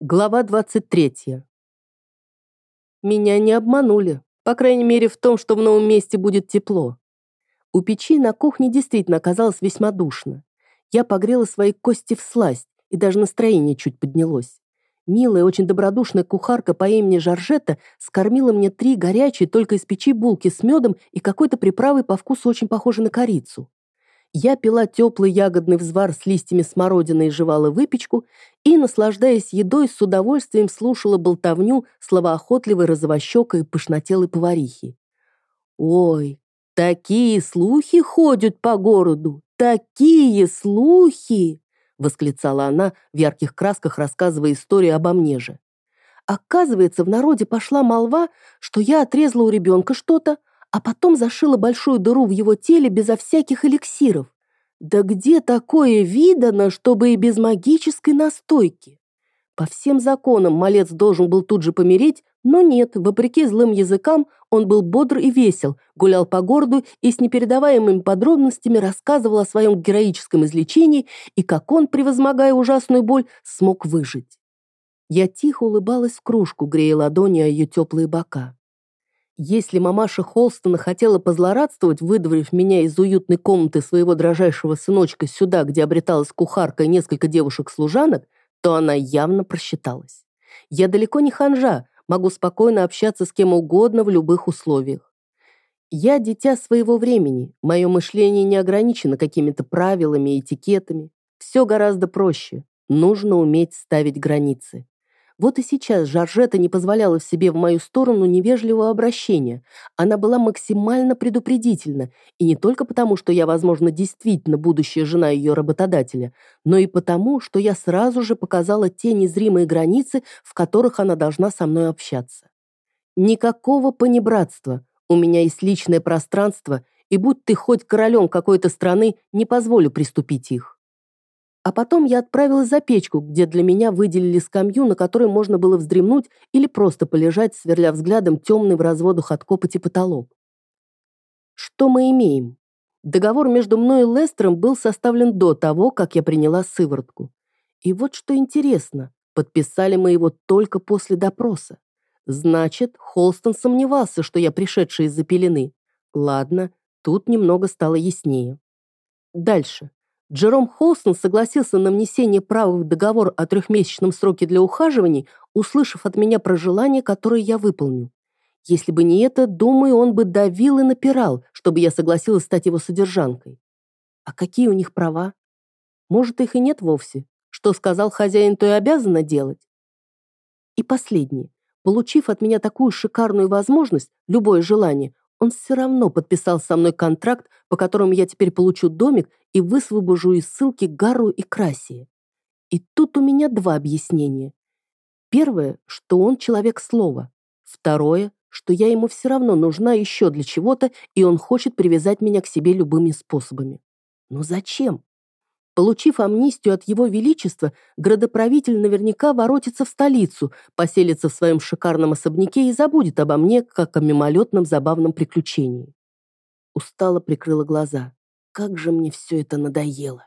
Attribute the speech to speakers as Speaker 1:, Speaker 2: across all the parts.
Speaker 1: Глава 23. Меня не обманули, по крайней мере в том, что в новом месте будет тепло. У печи на кухне действительно оказалось весьма душно. Я погрела свои кости в сласть, и даже настроение чуть поднялось. Милая, очень добродушная кухарка по имени Жоржетта скормила мне три горячие только из печи булки с медом и какой-то приправой по вкусу очень похожей на корицу. Я пила теплый ягодный взвар с листьями смородины и жевала выпечку, и, наслаждаясь едой, с удовольствием слушала болтовню словоохотливой розовощекой пышнотелой поварихи. «Ой, такие слухи ходят по городу! Такие слухи!» восклицала она в ярких красках, рассказывая историю обо мне же. Оказывается, в народе пошла молва, что я отрезала у ребенка что-то, а потом зашила большую дыру в его теле безо всяких эликсиров. Да где такое видано, чтобы и без магической настойки? По всем законам малец должен был тут же помереть, но нет, вопреки злым языкам, он был бодр и весел, гулял по городу и с непередаваемыми подробностями рассказывал о своем героическом излечении и как он, превозмогая ужасную боль, смог выжить. Я тихо улыбалась в кружку, грея ладони о ее теплые бока. Если мамаша Холстона хотела позлорадствовать, выдворив меня из уютной комнаты своего дрожайшего сыночка сюда, где обреталась кухарка и несколько девушек-служанок, то она явно просчиталась. Я далеко не ханжа, могу спокойно общаться с кем угодно в любых условиях. Я дитя своего времени, мое мышление не ограничено какими-то правилами и этикетами. Все гораздо проще. Нужно уметь ставить границы. Вот и сейчас Жоржета не позволяла себе в мою сторону невежливого обращения. Она была максимально предупредительна, и не только потому, что я, возможно, действительно будущая жена ее работодателя, но и потому, что я сразу же показала те незримые границы, в которых она должна со мной общаться. Никакого понебратства. У меня есть личное пространство, и будь ты хоть королем какой-то страны, не позволю приступить их. А потом я отправилась за печку, где для меня выделили скамью, на которой можно было вздремнуть или просто полежать, сверля взглядом темный в разводах от копоти потолок. Что мы имеем? Договор между мной и Лестером был составлен до того, как я приняла сыворотку. И вот что интересно, подписали мы его только после допроса. Значит, Холстон сомневался, что я пришедшая из-за пелены. Ладно, тут немного стало яснее. Дальше. Джером Холстон согласился на внесение права в договор о трехмесячном сроке для ухаживаний, услышав от меня про желание, которое я выполню. Если бы не это, думаю, он бы давил и напирал, чтобы я согласилась стать его содержанкой. А какие у них права? Может, их и нет вовсе. Что сказал хозяин, то и обязана делать. И последнее. Получив от меня такую шикарную возможность, любое желание, он все равно подписал со мной контракт, по которому я теперь получу домик и высвобожу из ссылки Гару и Красии. И тут у меня два объяснения. Первое, что он человек слова. Второе, что я ему все равно нужна еще для чего-то, и он хочет привязать меня к себе любыми способами. Но зачем? Получив амнистию от его величества, градоправитель наверняка воротится в столицу, поселится в своем шикарном особняке и забудет обо мне, как о мимолетном забавном приключении. Устало прикрыла глаза. Как же мне все это надоело.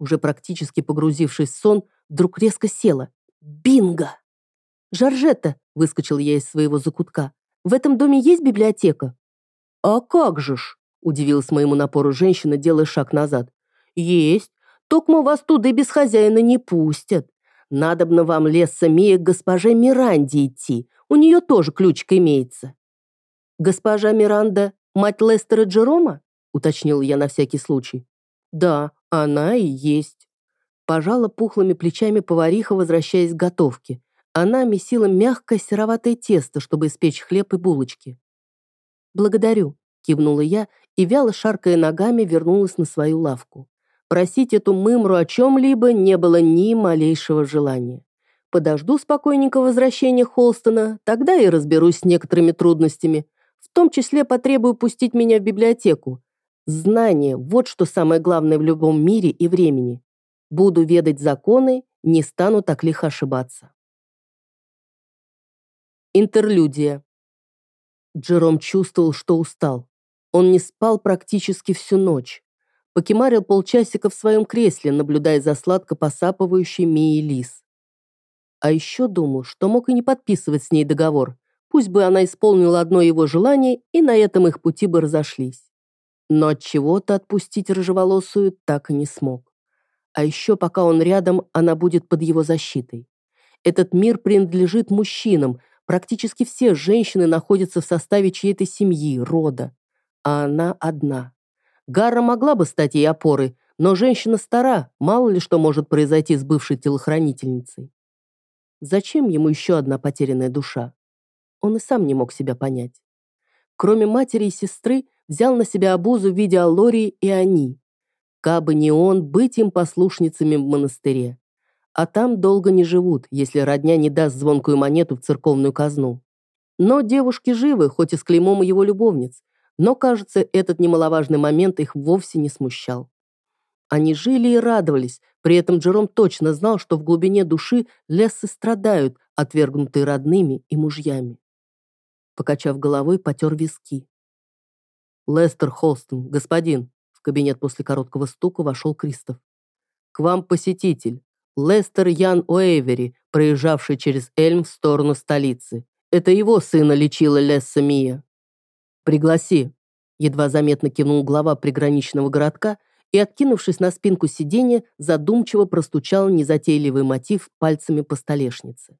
Speaker 1: Уже практически погрузившись в сон, вдруг резко села. Бинго! «Жоржетта!» — выскочил я из своего закутка. «В этом доме есть библиотека?» «А как же ж!» — удивилась моему напору женщина, делая шаг назад. «Есть. Токмо вас туда без хозяина не пустят. Надобно вам, Лесса Мия, к госпоже Миранде идти. У нее тоже ключик имеется». «Госпожа Миранда – мать Лестера Джерома?» – уточнил я на всякий случай. «Да, она и есть». Пожала пухлыми плечами повариха, возвращаясь к готовке. Она месила мягкое сероватое тесто, чтобы испечь хлеб и булочки. «Благодарю», – кивнула я и, вяло шаркая ногами, вернулась на свою лавку. Просить эту мымру о чем-либо не было ни малейшего желания. Подожду спокойненько возвращения Холстона, тогда и разберусь с некоторыми трудностями. В том числе потребую пустить меня в библиотеку. Знание – вот что самое главное в любом мире и времени. Буду ведать законы, не стану так лихо ошибаться. Интерлюдия. Джером чувствовал, что устал. Он не спал практически всю ночь покемарил полчасика в своем кресле, наблюдая за сладко посапывающей Мией Лис. А еще думал, что мог и не подписывать с ней договор. Пусть бы она исполнила одно его желание, и на этом их пути бы разошлись. Но от чего-то отпустить рыжеволосую так и не смог. А еще пока он рядом, она будет под его защитой. Этот мир принадлежит мужчинам, практически все женщины находятся в составе чьей-то семьи, рода. А она одна. Гарра могла бы стать ей опорой, но женщина стара, мало ли что может произойти с бывшей телохранительницей. Зачем ему еще одна потерянная душа? Он и сам не мог себя понять. Кроме матери и сестры, взял на себя обузу в виде Аллории и они. Кабы не он, быть им послушницами в монастыре. А там долго не живут, если родня не даст звонкую монету в церковную казну. Но девушки живы, хоть и с клеймом его любовниц. Но, кажется, этот немаловажный момент их вовсе не смущал. Они жили и радовались, при этом Джером точно знал, что в глубине души лесы страдают, отвергнутые родными и мужьями. Покачав головой, потер виски. «Лестер Холстон, господин!» В кабинет после короткого стука вошел Кристоф. «К вам посетитель. Лестер Ян Оэвери, проезжавший через Эльм в сторону столицы. Это его сына лечила Лесса Мия. Пригласи!» Едва заметно кивнул глава приграничного городка и, откинувшись на спинку сиденья, задумчиво простучал незатейливый мотив пальцами по столешнице.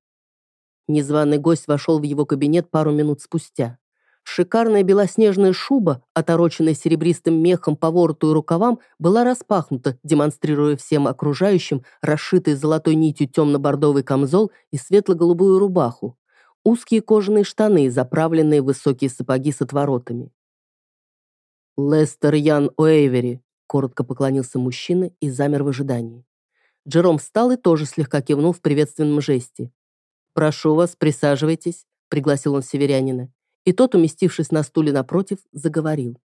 Speaker 1: Незваный гость вошел в его кабинет пару минут спустя. Шикарная белоснежная шуба, отороченная серебристым мехом по вороту и рукавам, была распахнута, демонстрируя всем окружающим расшитый золотой нитью темно-бордовый камзол и светло-голубую рубаху, узкие кожаные штаны, заправленные высокие сапоги с отворотами. «Лестер Ян Уэйвери», Коротко поклонился мужчина и замер в ожидании. Джером встал и тоже слегка кивнул в приветственном жесте. «Прошу вас, присаживайтесь», — пригласил он северянина. И тот, уместившись на стуле напротив, заговорил.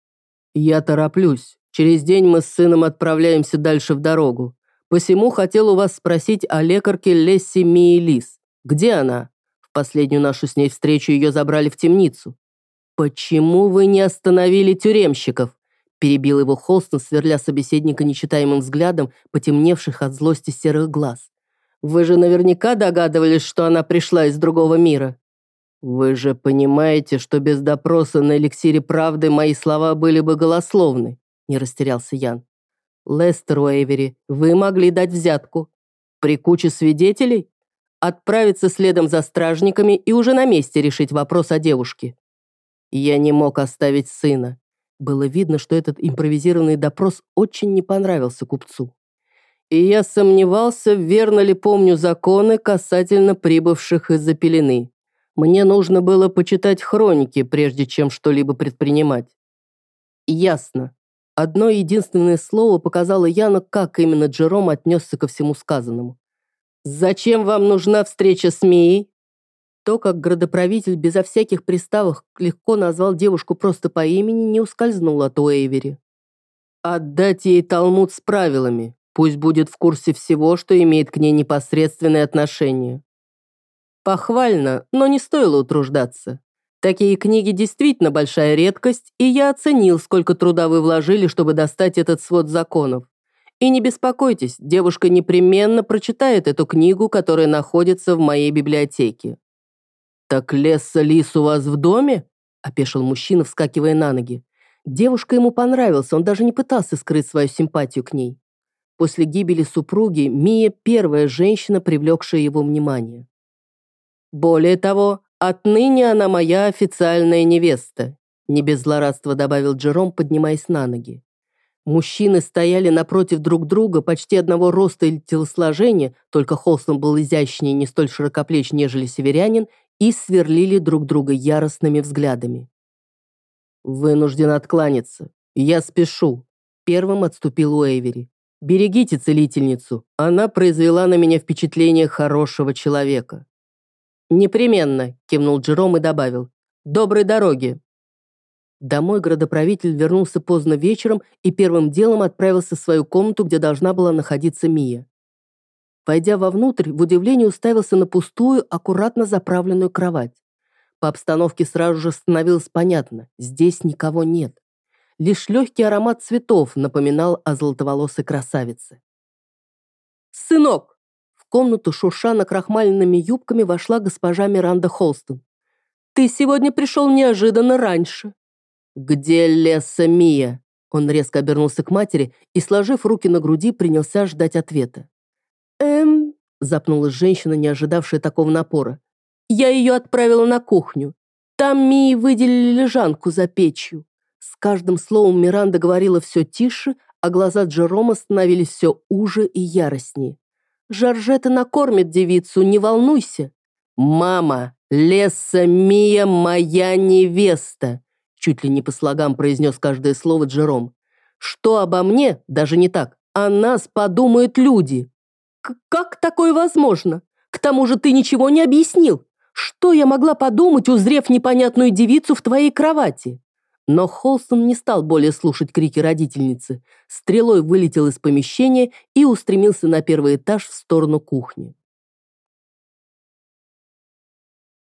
Speaker 1: «Я тороплюсь. Через день мы с сыном отправляемся дальше в дорогу. Посему хотел у вас спросить о лекарке Лесси Миелис. Где она? Последнюю нашу с ней встречу ее забрали в темницу. Почему вы не остановили тюремщиков? Перебил его Холстон, сверля собеседника нечитаемым взглядом, потемневших от злости серых глаз. «Вы же наверняка догадывались, что она пришла из другого мира». «Вы же понимаете, что без допроса на эликсире правды мои слова были бы голословны», не растерялся Ян. «Лестер Уэйвери, вы могли дать взятку. При куче свидетелей? Отправиться следом за стражниками и уже на месте решить вопрос о девушке. Я не мог оставить сына. Было видно, что этот импровизированный допрос очень не понравился купцу. И я сомневался, верно ли помню законы касательно прибывших из-за пелены. Мне нужно было почитать хроники, прежде чем что-либо предпринимать. Ясно. Одно единственное слово показало Яну, как именно Джером отнесся ко всему сказанному. «Зачем вам нужна встреча с Мией?» То, как градоправитель безо всяких приставок легко назвал девушку просто по имени, не ускользнуло от Уэйвери. «Отдать ей талмуд с правилами. Пусть будет в курсе всего, что имеет к ней непосредственное отношение». Похвально, но не стоило утруждаться. Такие книги действительно большая редкость, и я оценил, сколько труда вы вложили, чтобы достать этот свод законов. И не беспокойтесь, девушка непременно прочитает эту книгу, которая находится в моей библиотеке. «Так Лесса Лис у вас в доме?» – опешил мужчина, вскакивая на ноги. Девушка ему понравилась, он даже не пытался скрыть свою симпатию к ней. После гибели супруги Мия – первая женщина, привлекшая его внимание. «Более того, отныне она моя официальная невеста», не без злорадства добавил Джером, поднимаясь на ноги. Мужчины стояли напротив друг друга, почти одного роста и телосложения, только Холстон был изящнее не столь широкоплеч, нежели северянин, и сверлили друг друга яростными взглядами. «Вынужден откланяться. Я спешу», — первым отступил Уэйвери. «Берегите целительницу. Она произвела на меня впечатление хорошего человека». «Непременно», — кивнул Джером и добавил. «Доброй дороги». Домой градоправитель вернулся поздно вечером и первым делом отправился в свою комнату, где должна была находиться Мия. Войдя вовнутрь, в удивлении уставился на пустую, аккуратно заправленную кровать. По обстановке сразу же становилось понятно, здесь никого нет. Лишь легкий аромат цветов напоминал о золотоволосой красавице. «Сынок!» В комнату, шурша накрахмаленными юбками, вошла госпожа Миранда Холстон. «Ты сегодня пришел неожиданно раньше». «Где Леса Мия?» Он резко обернулся к матери и, сложив руки на груди, принялся ждать ответа. «Эм...» – запнулась женщина, не ожидавшая такого напора. «Я ее отправила на кухню. Там Мии выделили лежанку за печью». С каждым словом Миранда говорила все тише, а глаза Джерома становились все уже и яростнее. «Жоржета накормит девицу, не волнуйся». «Мама, Леса Мия моя невеста», чуть ли не по слогам произнес каждое слово Джером. «Что обо мне? Даже не так. О нас подумают люди». «Как такое возможно? К тому же ты ничего не объяснил. Что я могла подумать, узрев непонятную девицу в твоей кровати?» Но Холстон не стал более слушать крики родительницы. Стрелой вылетел из помещения и устремился на первый этаж в сторону кухни.